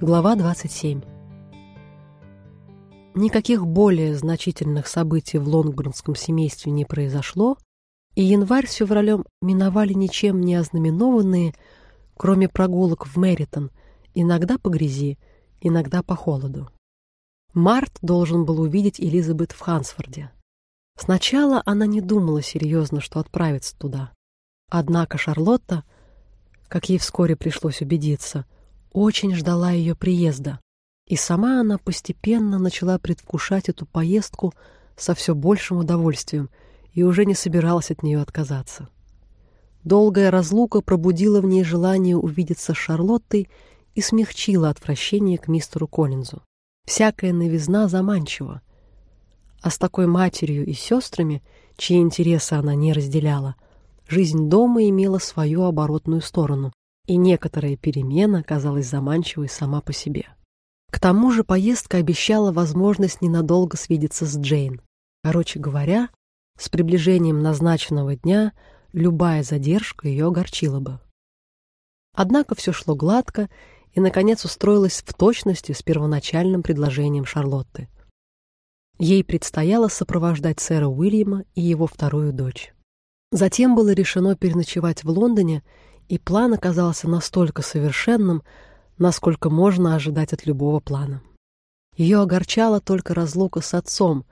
Глава 27. Никаких более значительных событий в лонгборнском семействе не произошло, и январь с февралем миновали ничем не ознаменованные, кроме прогулок в Мэритон, иногда по грязи, иногда по холоду. Март должен был увидеть Элизабет в Хансфорде. Сначала она не думала серьезно, что отправится туда. Однако Шарлотта, как ей вскоре пришлось убедиться, очень ждала ее приезда, и сама она постепенно начала предвкушать эту поездку со все большим удовольствием и уже не собиралась от нее отказаться. Долгая разлука пробудила в ней желание увидеться с Шарлоттой и смягчила отвращение к мистеру Коллинзу. Всякая новизна заманчива, а с такой матерью и сестрами, чьи интересы она не разделяла, жизнь дома имела свою оборотную сторону, и некоторая перемена казалась заманчивой сама по себе. К тому же поездка обещала возможность ненадолго свидеться с Джейн. Короче говоря, с приближением назначенного дня любая задержка ее огорчила бы. Однако все шло гладко, и, наконец, устроилась в точности с первоначальным предложением Шарлотты. Ей предстояло сопровождать сэра Уильяма и его вторую дочь. Затем было решено переночевать в Лондоне, и план оказался настолько совершенным, насколько можно ожидать от любого плана. Ее огорчала только разлука с отцом,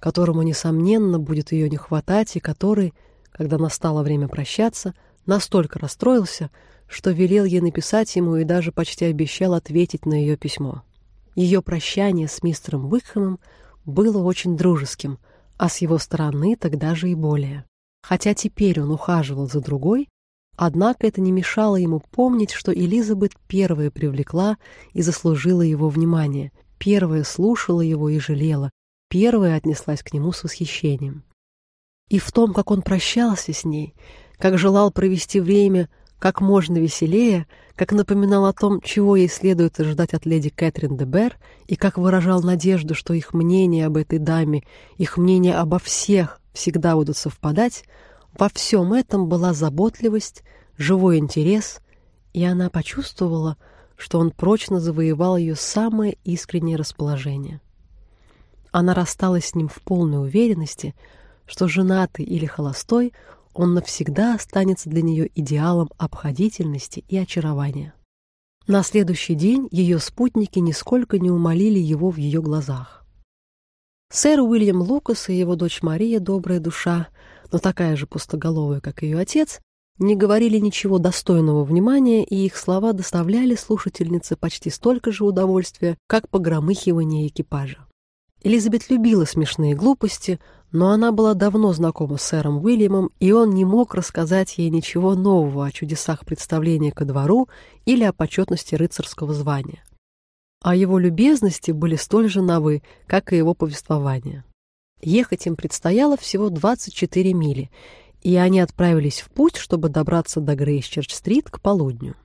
которому, несомненно, будет ее не хватать, и который, когда настало время прощаться, настолько расстроился, что велел ей написать ему и даже почти обещал ответить на ее письмо. Ее прощание с мистером Уикхэмом было очень дружеским, а с его стороны тогда же и более. Хотя теперь он ухаживал за другой, однако это не мешало ему помнить, что Элизабет первая привлекла и заслужила его внимание, первая слушала его и жалела, первая отнеслась к нему с восхищением. И в том, как он прощался с ней, как желал провести время как можно веселее, как напоминал о том, чего ей следует ожидать от леди Кэтрин де Бер, и как выражал надежду, что их мнение об этой даме, их мнение обо всех всегда будут совпадать, во всем этом была заботливость, живой интерес, и она почувствовала, что он прочно завоевал ее самое искреннее расположение. Она рассталась с ним в полной уверенности, что женатый или холостой он навсегда останется для нее идеалом обходительности и очарования. На следующий день ее спутники нисколько не умолили его в ее глазах. Сэр Уильям Лукас и его дочь Мария, добрая душа, но такая же пустоголовая, как ее отец, не говорили ничего достойного внимания, и их слова доставляли слушательнице почти столько же удовольствия, как погромыхивание экипажа. Элизабет любила смешные глупости, но она была давно знакома с сэром Уильямом, и он не мог рассказать ей ничего нового о чудесах представления ко двору или о почетности рыцарского звания. А его любезности были столь же новы, как и его повествование. Ехать им предстояло всего 24 мили, и они отправились в путь, чтобы добраться до Грейсчерч-стрит к полудню.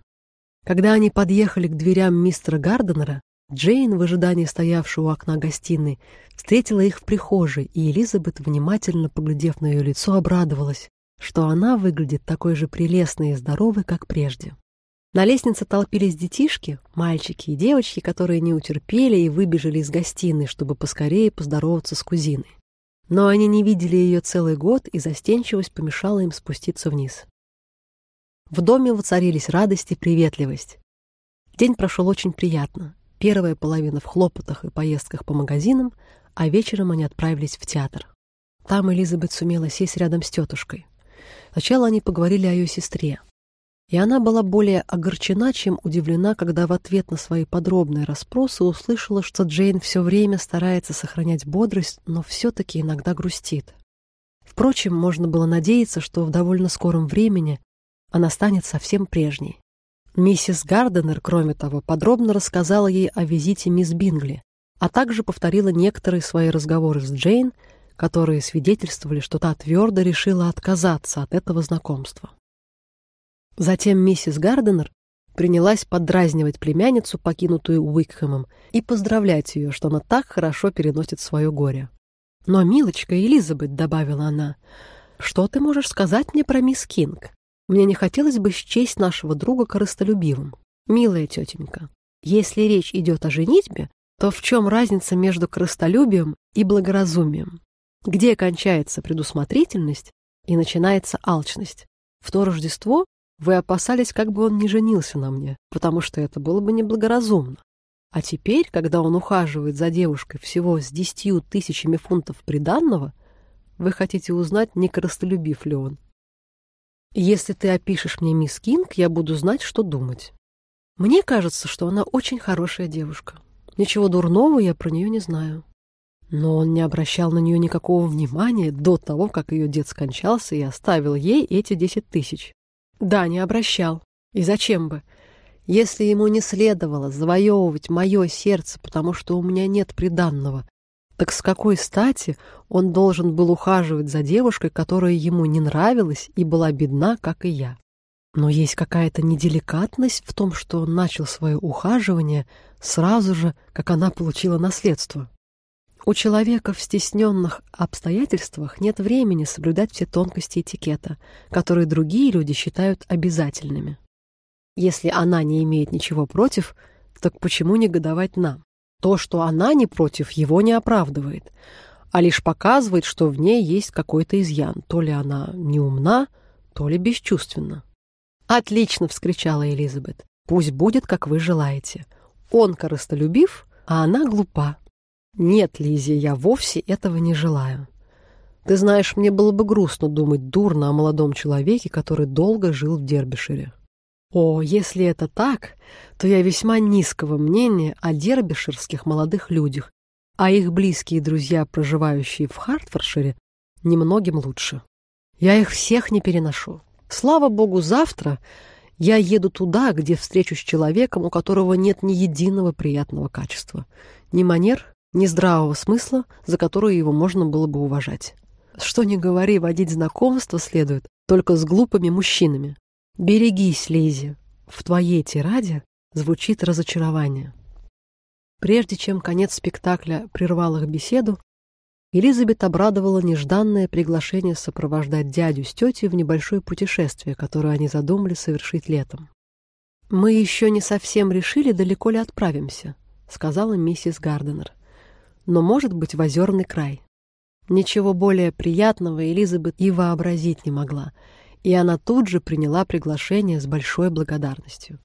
Когда они подъехали к дверям мистера Гарденера, Джейн, в ожидании стоявшего у окна гостиной, встретила их в прихожей, и Элизабет, внимательно поглядев на ее лицо, обрадовалась, что она выглядит такой же прелестной и здоровой, как прежде. На лестнице толпились детишки, мальчики и девочки, которые не утерпели и выбежали из гостиной, чтобы поскорее поздороваться с кузиной. Но они не видели ее целый год, и застенчивость помешала им спуститься вниз. В доме воцарились радость и приветливость. День прошел очень приятно. Первая половина в хлопотах и поездках по магазинам, а вечером они отправились в театр. Там Элизабет сумела сесть рядом с тетушкой. Сначала они поговорили о ее сестре. И она была более огорчена, чем удивлена, когда в ответ на свои подробные расспросы услышала, что Джейн все время старается сохранять бодрость, но все-таки иногда грустит. Впрочем, можно было надеяться, что в довольно скором времени она станет совсем прежней. Миссис Гарденер, кроме того, подробно рассказала ей о визите мисс Бингли, а также повторила некоторые свои разговоры с Джейн, которые свидетельствовали, что та твердо решила отказаться от этого знакомства. Затем миссис Гарденер принялась подразнивать племянницу, покинутую Уикхэмом, и поздравлять ее, что она так хорошо переносит свое горе. «Но, милочка Элизабет», — добавила она, — «что ты можешь сказать мне про мисс Кинг? Мне не хотелось бы счесть нашего друга корыстолюбивым. Милая тетенька, Если речь идет о женитьбе, то в чем разница между крыстолюбием и благоразумием? Где кончается предусмотрительность и начинается алчность? В то Рождество вы опасались, как бы он не женился на мне, потому что это было бы неблагоразумно. А теперь, когда он ухаживает за девушкой всего с десятью тысячами фунтов приданного, вы хотите узнать, не коростолюбив ли он. Если ты опишешь мне мисс Кинг, я буду знать, что думать. Мне кажется, что она очень хорошая девушка. Ничего дурного я про нее не знаю. Но он не обращал на нее никакого внимания до того, как ее дед скончался и оставил ей эти десять тысяч. Да, не обращал. И зачем бы? Если ему не следовало завоевывать мое сердце, потому что у меня нет приданного, так с какой стати он должен был ухаживать за девушкой, которая ему не нравилась и была бедна, как и я? Но есть какая-то неделикатность в том, что он начал свое ухаживание сразу же, как она получила наследство. У человека в стесненных обстоятельствах нет времени соблюдать все тонкости этикета, которые другие люди считают обязательными. Если она не имеет ничего против, так почему негодовать нам? То, что она не против, его не оправдывает, а лишь показывает, что в ней есть какой-то изъян. То ли она неумна, то ли бесчувственна. «Отлично!» — вскричала Элизабет. «Пусть будет, как вы желаете. Он корыстолюбив, а она глупа. Нет, Лизия, я вовсе этого не желаю. Ты знаешь, мне было бы грустно думать дурно о молодом человеке, который долго жил в Дербишире. О, если это так, то я весьма низкого мнения о дербиширских молодых людях, а их близкие друзья, проживающие в Хартфоршире, немногим лучше. Я их всех не переношу. Слава богу, завтра я еду туда, где встречусь с человеком, у которого нет ни единого приятного качества, ни манер, ни здравого смысла, за который его можно было бы уважать. Что ни говори, водить знакомство следует только с глупыми мужчинами, «Берегись, Лизи, в твоей тираде звучит разочарование». Прежде чем конец спектакля прервал их беседу, Элизабет обрадовала нежданное приглашение сопровождать дядю с тетей в небольшое путешествие, которое они задумали совершить летом. «Мы еще не совсем решили, далеко ли отправимся», — сказала миссис Гарденер. «Но, может быть, в озерный край». Ничего более приятного Элизабет и вообразить не могла — и она тут же приняла приглашение с большой благодарностью.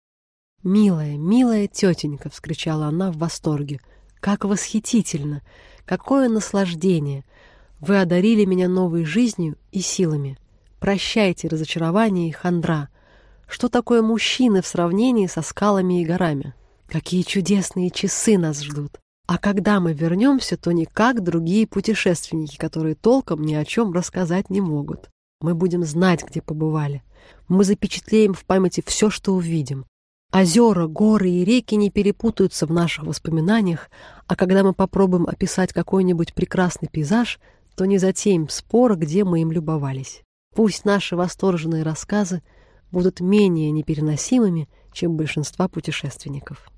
«Милая, милая тетенька!» — вскричала она в восторге. «Как восхитительно! Какое наслаждение! Вы одарили меня новой жизнью и силами. Прощайте разочарование и хандра. Что такое мужчины в сравнении со скалами и горами? Какие чудесные часы нас ждут! А когда мы вернемся, то не как другие путешественники, которые толком ни о чем рассказать не могут. Мы будем знать, где побывали. Мы запечатлеем в памяти все, что увидим. Озера, горы и реки не перепутаются в наших воспоминаниях, а когда мы попробуем описать какой-нибудь прекрасный пейзаж, то не затеем спора, где мы им любовались. Пусть наши восторженные рассказы будут менее непереносимыми, чем большинства путешественников.